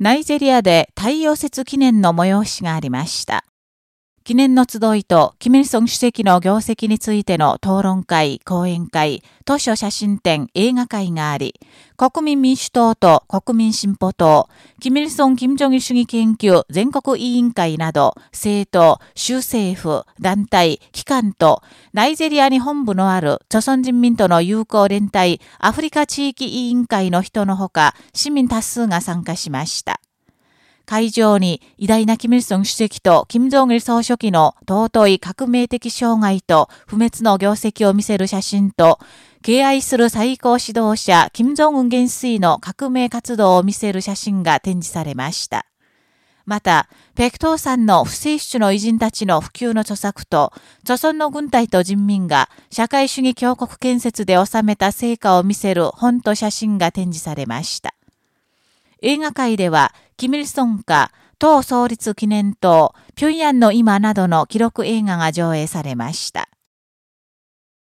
ナイジェリアで太陽節記念の催しがありました。記念の集いと、キミルソン主席の業績についての討論会、講演会、図書写真展、映画会があり、国民民主党と国民進歩党、キミルソン・キム・ジョギ主義研究全国委員会など、政党、州政府、団体、機関と、ナイジェリアに本部のある、朝鮮人民との友好連帯、アフリカ地域委員会の人のほか、市民多数が参加しました。会場に偉大なキム・イルソン主席とキム・ジョン・イル総書記の尊い革命的障害と不滅の業績を見せる写真と、敬愛する最高指導者、キム・ジョンウン元帥の革命活動を見せる写真が展示されました。また、ペクトーさんの不正主の偉人たちの普及の著作と、著村の軍隊と人民が社会主義強国建設で収めた成果を見せる本と写真が展示されました。映画界では、キミルソンか、党創立記念塔、平壌の今などの記録映画が上映されました。